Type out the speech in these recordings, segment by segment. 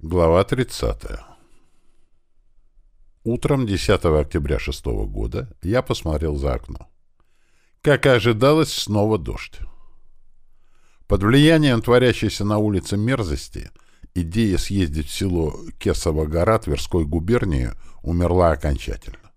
Глава 30. Утром 10 октября 6 года я посмотрел за окно. Как и ожидалось, снова дождь. Под влиянием творящейся на улице мерзости идея съездить в село Кесово-Гора Тверской губернии умерла окончательно.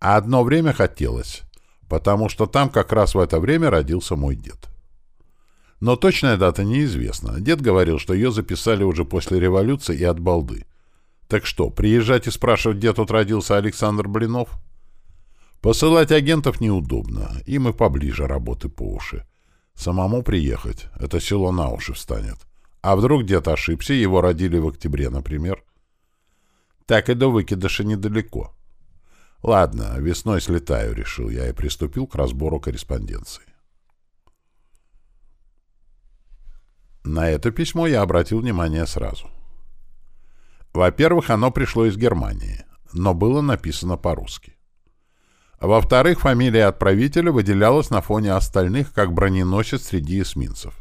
А одно время хотелось, потому что там как раз в это время родился мой дед. Но точная дата неизвестна. Дед говорил, что ее записали уже после революции и от балды. Так что, приезжать и спрашивать, где тут родился Александр Блинов? Посылать агентов неудобно, им и поближе работы по уши. Самому приехать, это село на уши встанет. А вдруг дед ошибся, его родили в октябре, например? Так и до выкидыша недалеко. Ладно, весной слетаю, решил я и приступил к разбору корреспонденции. На это письмо я обратил внимание сразу. Во-первых, оно пришло из Германии, но было написано по-русски. Во-вторых, фамилия отправителя выделялась на фоне остальных как броненосец среди эсминцев.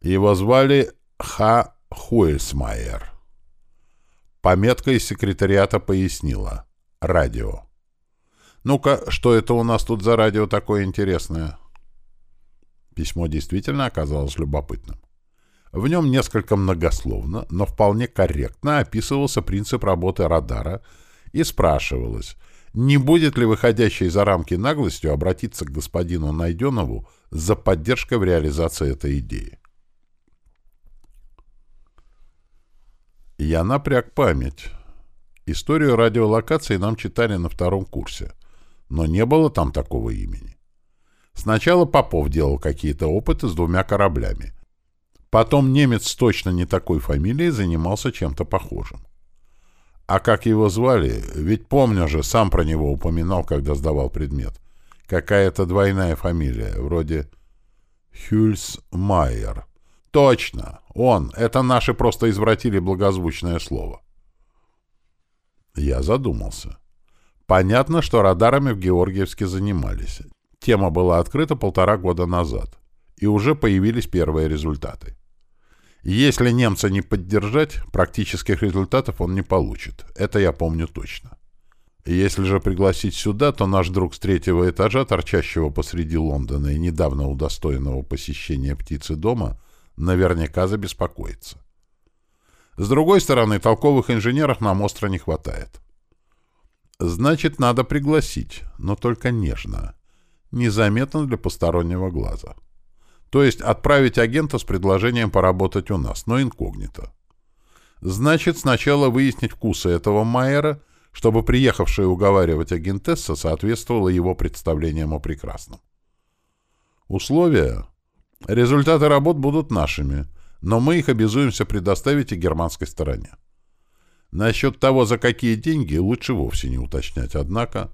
Его звали Х. Хуэльсмайер. Пометка из секретариата пояснила. Радио. Ну-ка, что это у нас тут за радио такое интересное? Письмо действительно оказалось любопытным. В нем несколько многословно, но вполне корректно описывался принцип работы радара и спрашивалось, не будет ли выходящей за рамки наглостью обратиться к господину Найденову за поддержкой в реализации этой идеи. Я напряг память. Историю радиолокации нам читали на втором курсе, но не было там такого имени. Сначала Попов делал какие-то опыты с двумя кораблями. Потом немец с точно не такой фамилией занимался чем-то похожим. А как его звали? Ведь помню же, сам про него упоминал, когда сдавал предмет. Какая-то двойная фамилия, вроде Хюльсмайер. Точно, он. Это наши просто извратили благозвучное слово. Я задумался. Понятно, что радарами в Георгиевске занимались. Тема была открыта полтора года назад, и уже появились первые результаты. Если немца не поддержать, практических результатов он не получит. Это я помню точно. Если же пригласить сюда, то наш друг с третьего этажа, торчащего посреди Лондона и недавно удостоенного посещения птицы дома, наверняка забеспокоится. С другой стороны, толковых инженеров нам остро не хватает. Значит, надо пригласить, но только нежно незаметно для постороннего глаза. То есть отправить агента с предложением поработать у нас, но инкогнито. Значит, сначала выяснить вкусы этого Майера, чтобы приехавшая уговаривать агентесса соответствовала его представлениям о прекрасном. Условия? Результаты работ будут нашими, но мы их обязуемся предоставить и германской стороне. Насчет того, за какие деньги, лучше вовсе не уточнять, однако...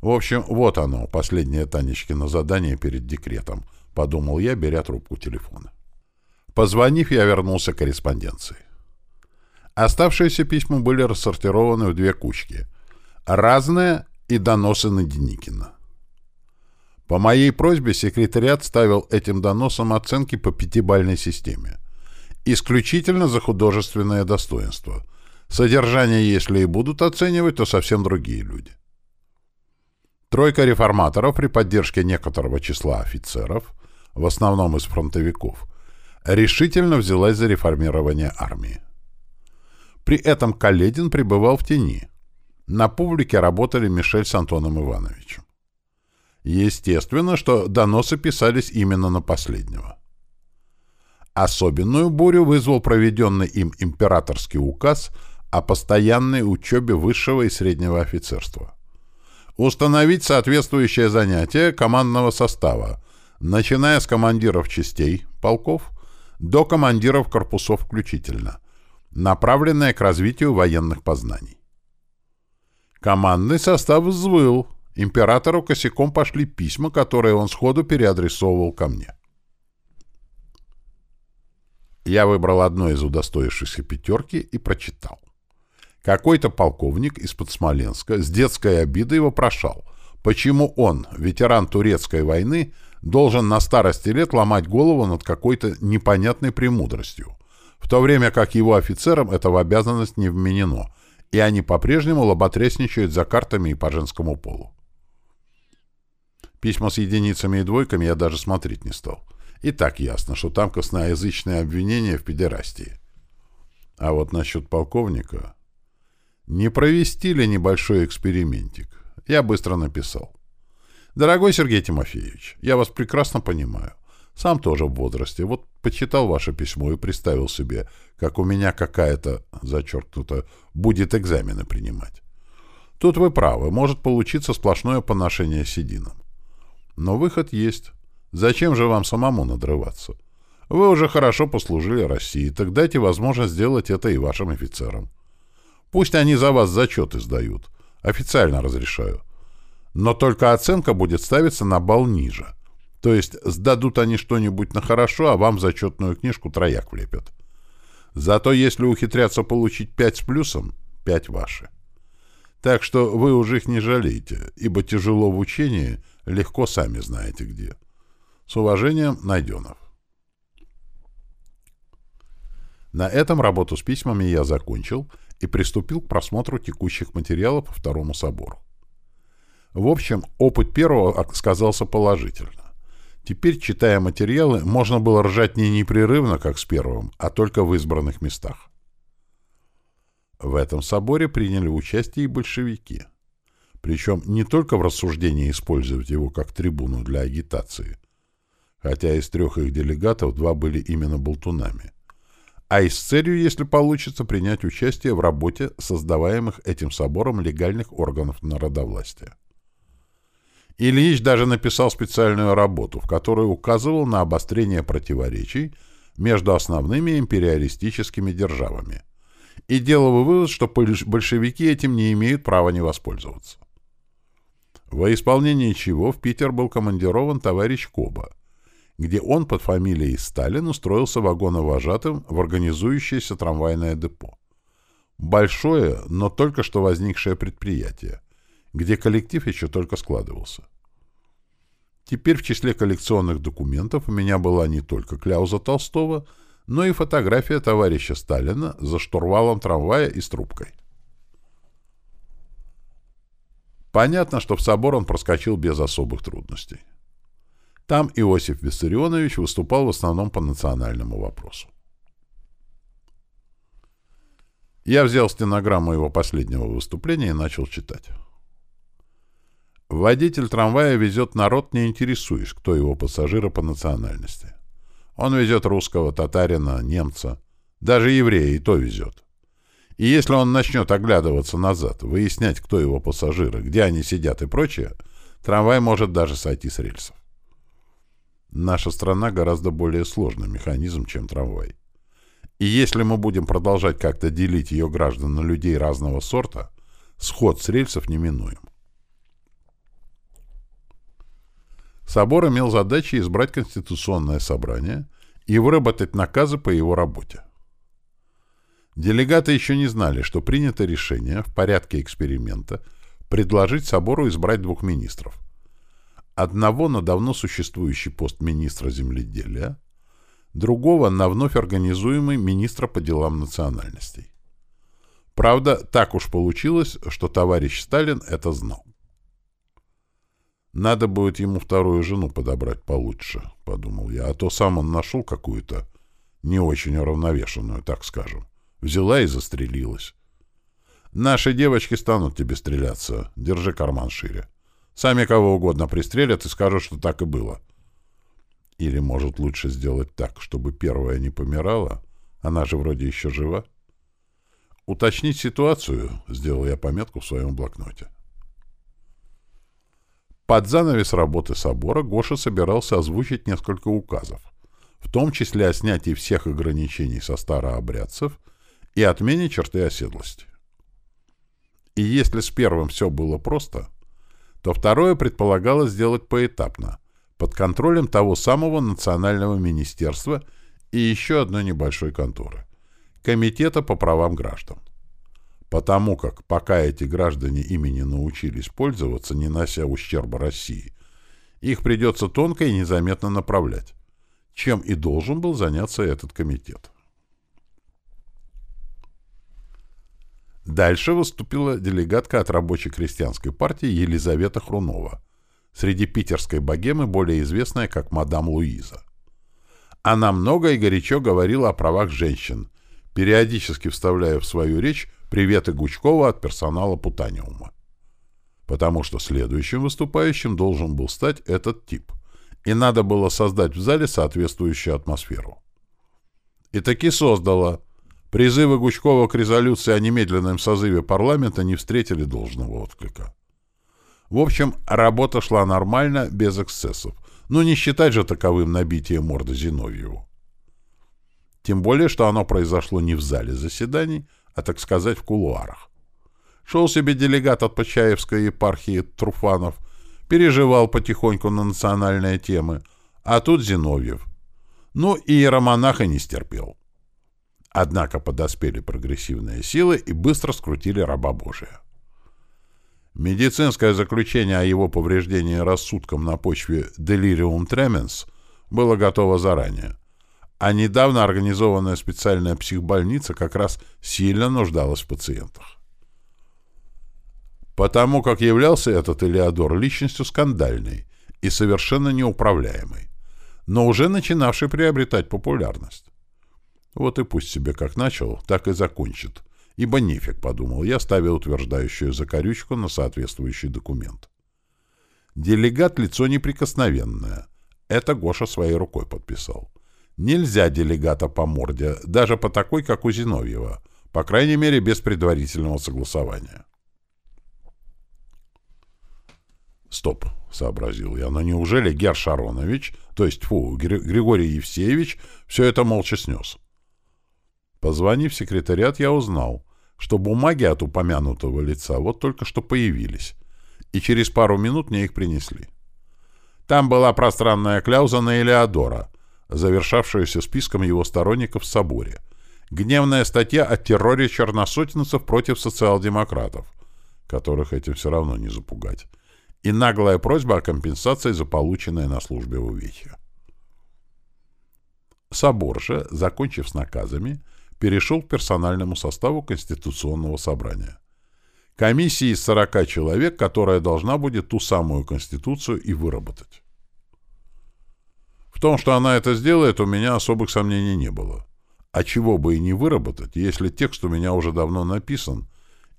В общем, вот оно, последнее Танечкино задание перед декретом, подумал я, беря трубку телефона. Позвонив, я вернулся к корреспонденции. Оставшиеся письма были рассортированы в две кучки. Разные и доносы на Деникина. По моей просьбе секретариат ставил этим доносам оценки по пятибальной системе. Исключительно за художественное достоинство. Содержание, если и будут оценивать, то совсем другие люди. Тройка реформаторов при поддержке некоторого числа офицеров, в основном из фронтовиков, решительно взялась за реформирование армии. При этом Каледин пребывал в тени. На публике работали Мишель с Антоном Ивановичем. Естественно, что доносы писались именно на последнего. Особенную бурю вызвал проведенный им императорский указ о постоянной учебе высшего и среднего офицерства. Установить соответствующее занятие командного состава, начиная с командиров частей, полков, до командиров корпусов включительно, направленное к развитию военных познаний. Командный состав взвыл. Императору косяком пошли письма, которые он сходу переадресовывал ко мне. Я выбрал одно из удостоившихся пятерки и прочитал. Какой-то полковник из-под Смоленска с детской обидой вопрошал, почему он, ветеран турецкой войны, должен на старости лет ломать голову над какой-то непонятной премудростью, в то время как его офицерам это в обязанность не вменено, и они по-прежнему лоботрясничают за картами и по женскому полу. Письма с единицами и двойками я даже смотреть не стал. И так ясно, что там косноязычное обвинение в педерастии. А вот насчет полковника... Не провести ли небольшой экспериментик? Я быстро написал. Дорогой Сергей Тимофеевич, я вас прекрасно понимаю. Сам тоже в возрасте. Вот почитал ваше письмо и представил себе, как у меня какая-то, зачеркнуто, будет экзамены принимать. Тут вы правы, может получиться сплошное поношение сединам. Но выход есть. Зачем же вам самому надрываться? Вы уже хорошо послужили России, так дайте возможность сделать это и вашим офицерам. Пусть они за вас зачеты сдают. Официально разрешаю. Но только оценка будет ставиться на балл ниже. То есть сдадут они что-нибудь на хорошо, а вам зачетную книжку трояк влепят. Зато если ухитрятся получить пять с плюсом, пять ваши. Так что вы уже их не жалеете, ибо тяжело в учении, легко сами знаете где. С уважением, Найденов. На этом работу с письмами я закончил и приступил к просмотру текущих материалов по Второму собору. В общем, опыт первого сказался положительно. Теперь, читая материалы, можно было ржать не непрерывно, как с первым, а только в избранных местах. В этом соборе приняли участие и большевики. Причем не только в рассуждении использовать его как трибуну для агитации, хотя из трех их делегатов два были именно болтунами, а и с целью, если получится, принять участие в работе создаваемых этим собором легальных органов народовластия. Ильич даже написал специальную работу, в которой указывал на обострение противоречий между основными империалистическими державами и делал вывод, что большевики этим не имеют права не воспользоваться. Во исполнение чего в Питер был командирован товарищ Коба, где он под фамилией Сталин устроился вагоновожатым в организующееся трамвайное депо. Большое, но только что возникшее предприятие, где коллектив еще только складывался. Теперь в числе коллекционных документов у меня была не только кляуза Толстого, но и фотография товарища Сталина за штурвалом трамвая и с трубкой. Понятно, что в собор он проскочил без особых трудностей. Там Иосиф Виссарионович выступал в основном по национальному вопросу. Я взял стенограмму его последнего выступления и начал читать. Водитель трамвая везет народ, не интересуясь, кто его пассажиры по национальности. Он везет русского, татарина, немца, даже еврея и то везет. И если он начнет оглядываться назад, выяснять, кто его пассажиры, где они сидят и прочее, трамвай может даже сойти с рельсов. Наша страна гораздо более сложный механизм, чем трамвай. И если мы будем продолжать как-то делить ее граждан на людей разного сорта, сход с рельсов неминуем. Собор имел задачу избрать Конституционное собрание и выработать наказы по его работе. Делегаты еще не знали, что принято решение в порядке эксперимента предложить собору избрать двух министров. Одного на давно существующий пост министра земледелия, другого на вновь организуемый министра по делам национальностей. Правда, так уж получилось, что товарищ Сталин это знал. Надо будет ему вторую жену подобрать получше, — подумал я, а то сам он нашел какую-то не очень уравновешенную, так скажем. Взяла и застрелилась. Наши девочки станут тебе стреляться. Держи карман шире. Сами кого угодно пристрелят и скажут, что так и было. Или, может, лучше сделать так, чтобы первая не помирала? Она же вроде еще жива. Уточнить ситуацию, сделал я пометку в своем блокноте. Под занавес работы собора Гоша собирался озвучить несколько указов, в том числе о снятии всех ограничений со старообрядцев и отмене черты оседлости. И если с первым все было просто, то второе предполагалось сделать поэтапно, под контролем того самого Национального министерства и еще одной небольшой конторы – Комитета по правам граждан потому как пока эти граждане ими не научились пользоваться, не нося ущерба России, их придется тонко и незаметно направлять, чем и должен был заняться этот комитет. Дальше выступила делегатка от рабочей крестьянской партии Елизавета Хрунова, среди питерской богемы более известная как мадам Луиза. Она много и горячо говорила о правах женщин, периодически вставляя в свою речь приветы Гучкова от персонала Путаниума. Потому что следующим выступающим должен был стать этот тип, и надо было создать в зале соответствующую атмосферу. И таки создала. Призывы Гучкова к резолюции о немедленном созыве парламента не встретили должного отклика. В общем, работа шла нормально, без эксцессов. Но не считать же таковым набитие морды Зиновьеву. Тем более, что оно произошло не в зале заседаний, а, так сказать, в кулуарах. Шел себе делегат от Почаевской епархии Труфанов, переживал потихоньку на национальные темы, а тут Зиновьев. Ну и иеромонах и не стерпел. Однако подоспели прогрессивные силы и быстро скрутили раба Божия. Медицинское заключение о его повреждении рассудком на почве delirium tremens было готово заранее, а недавно организованная специальная психбольница как раз сильно нуждалась в пациентах. Потому как являлся этот Элеодор личностью скандальной и совершенно неуправляемой, но уже начинавший приобретать популярность. Вот и пусть себе как начал, так и закончит. Ибо нефиг, подумал я, ставя утверждающую закорючку на соответствующий документ. Делегат — лицо неприкосновенное. Это Гоша своей рукой подписал. Нельзя делегата по морде, даже по такой, как у Зиновьева, по крайней мере, без предварительного согласования. Стоп, — сообразил я, — но неужели Гер Шаронович, то есть, фу, Григорий Евсеевич, все это молча снес? — Позвонив в секретариат, я узнал, что бумаги от упомянутого лица вот только что появились, и через пару минут мне их принесли. Там была пространная кляуза на Элеодора, завершавшаяся списком его сторонников в соборе, гневная статья о терроре черносотенцев против социал-демократов, которых этим все равно не запугать, и наглая просьба о компенсации за полученное на службе увечья. Собор же, закончив с наказами, перешел к персональному составу Конституционного собрания. Комиссии из 40 человек, которая должна будет ту самую Конституцию и выработать. В том, что она это сделает, у меня особых сомнений не было. А чего бы и не выработать, если текст у меня уже давно написан,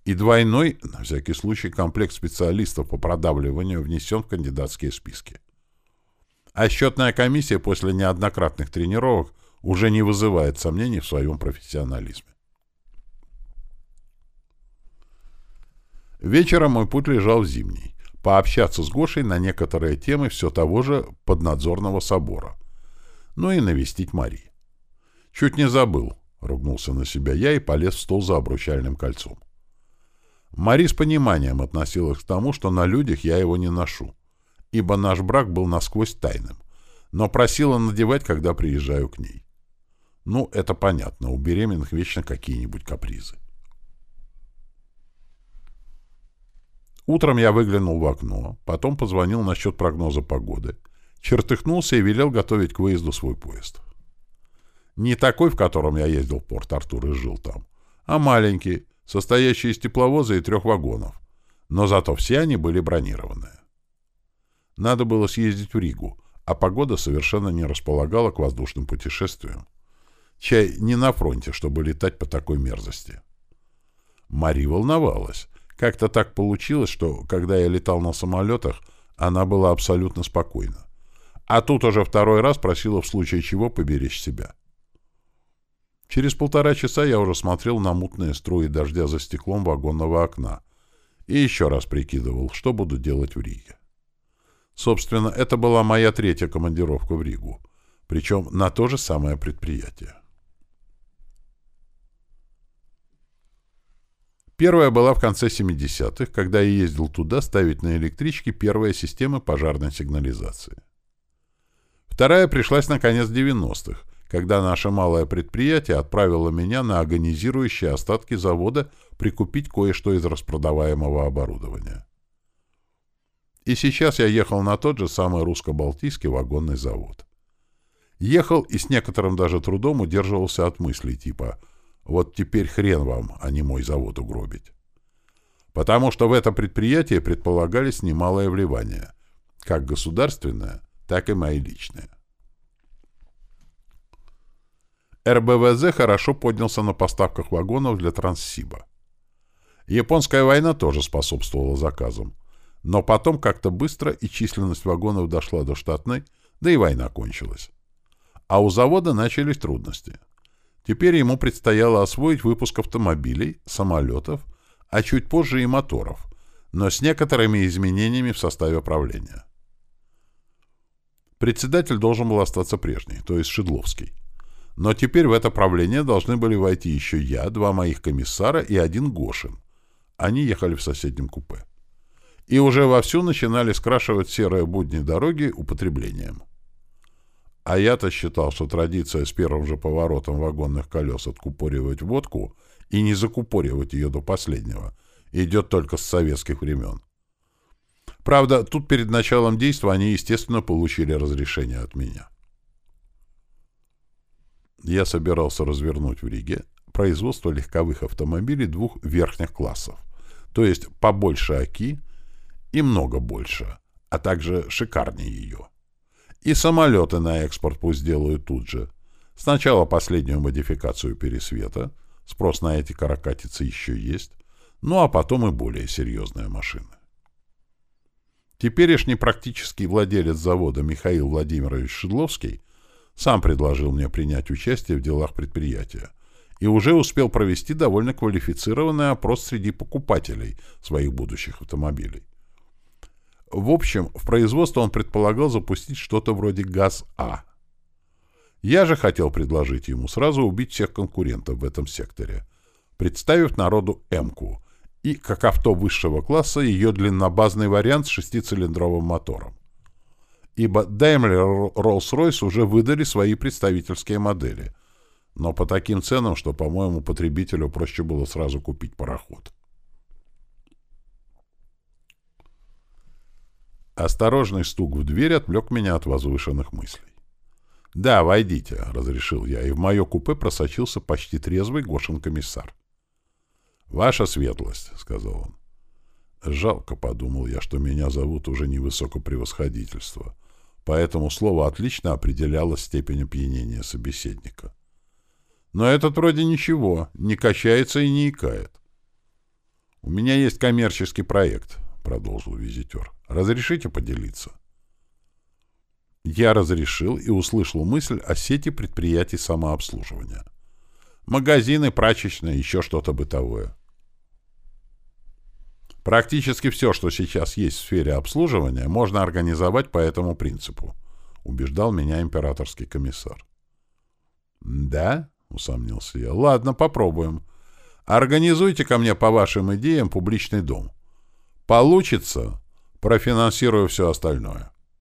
и двойной, на всякий случай, комплект специалистов по продавливанию внесен в кандидатские списки. А счетная комиссия после неоднократных тренировок уже не вызывает сомнений в своем профессионализме. Вечером мой путь лежал в зимний. Пообщаться с Гошей на некоторые темы все того же поднадзорного собора. Ну и навестить Мари. Чуть не забыл, ругнулся на себя я и полез в стол за обручальным кольцом. Мари с пониманием относилась к тому, что на людях я его не ношу, ибо наш брак был насквозь тайным, но просила надевать, когда приезжаю к ней. Ну, это понятно, у беременных вечно какие-нибудь капризы. Утром я выглянул в окно, потом позвонил насчет прогноза погоды, чертыхнулся и велел готовить к выезду свой поезд. Не такой, в котором я ездил в Порт-Артур и жил там, а маленький, состоящий из тепловоза и трех вагонов, но зато все они были бронированные. Надо было съездить в Ригу, а погода совершенно не располагала к воздушным путешествиям. Чай не на фронте, чтобы летать по такой мерзости. Мари волновалась. Как-то так получилось, что, когда я летал на самолетах, она была абсолютно спокойна. А тут уже второй раз просила в случае чего поберечь себя. Через полтора часа я уже смотрел на мутные струи дождя за стеклом вагонного окна и еще раз прикидывал, что буду делать в Риге. Собственно, это была моя третья командировка в Ригу, причем на то же самое предприятие. Первая была в конце 70-х, когда я ездил туда ставить на электричке первые системы пожарной сигнализации. Вторая пришлась на конец 90-х, когда наше малое предприятие отправило меня на агонизирующие остатки завода прикупить кое-что из распродаваемого оборудования. И сейчас я ехал на тот же самый русско-балтийский вагонный завод. Ехал и с некоторым даже трудом удерживался от мыслей типа Вот теперь хрен вам, а не мой завод угробить. Потому что в это предприятие предполагались немалое вливание, как государственное, так и мои личные. РБВЗ хорошо поднялся на поставках вагонов для Транссиба. Японская война тоже способствовала заказам. Но потом как-то быстро и численность вагонов дошла до штатной, да и война кончилась. А у завода начались трудности. Теперь ему предстояло освоить выпуск автомобилей, самолетов, а чуть позже и моторов, но с некоторыми изменениями в составе правления. Председатель должен был остаться прежний, то есть Шедловский. Но теперь в это правление должны были войти еще я, два моих комиссара и один Гошин. Они ехали в соседнем купе. И уже вовсю начинали скрашивать серые будни дороги употреблением. А я-то считал, что традиция с первым же поворотом вагонных колес откупоривать водку и не закупоривать ее до последнего идет только с советских времен. Правда, тут перед началом действия они, естественно, получили разрешение от меня. Я собирался развернуть в Риге производство легковых автомобилей двух верхних классов, то есть побольше ОКИ и много больше, а также шикарнее ее. И самолеты на экспорт пусть делают тут же. Сначала последнюю модификацию пересвета, спрос на эти каракатицы еще есть, ну а потом и более серьезные машины. Теперешний практический владелец завода Михаил Владимирович Шедловский сам предложил мне принять участие в делах предприятия и уже успел провести довольно квалифицированный опрос среди покупателей своих будущих автомобилей. В общем, в производство он предполагал запустить что-то вроде ГАЗ-А. Я же хотел предложить ему сразу убить всех конкурентов в этом секторе, представив народу М-ку и, как авто высшего класса, ее длиннобазный вариант с шестицилиндровым мотором. Ибо Daimler Rolls-Royce уже выдали свои представительские модели, но по таким ценам, что, по-моему, потребителю проще было сразу купить пароход. Осторожный стук в дверь отвлек меня от возвышенных мыслей. «Да, войдите», — разрешил я, и в мое купе просочился почти трезвый Гошин комиссар. «Ваша светлость», — сказал он. «Жалко», — подумал я, что меня зовут уже не высокопревосходительство, поэтому слово отлично определяло степень опьянения собеседника. Но этот вроде ничего, не качается и не икает. «У меня есть коммерческий проект», — продолжил визитер. Разрешите поделиться?» Я разрешил и услышал мысль о сети предприятий самообслуживания. Магазины, прачечные, еще что-то бытовое. Практически все, что сейчас есть в сфере обслуживания, можно организовать по этому принципу, убеждал меня императорский комиссар. «Да?» — усомнился я. «Ладно, попробуем. Организуйте ко мне по вашим идеям публичный дом. Получится, профинансирую все остальное.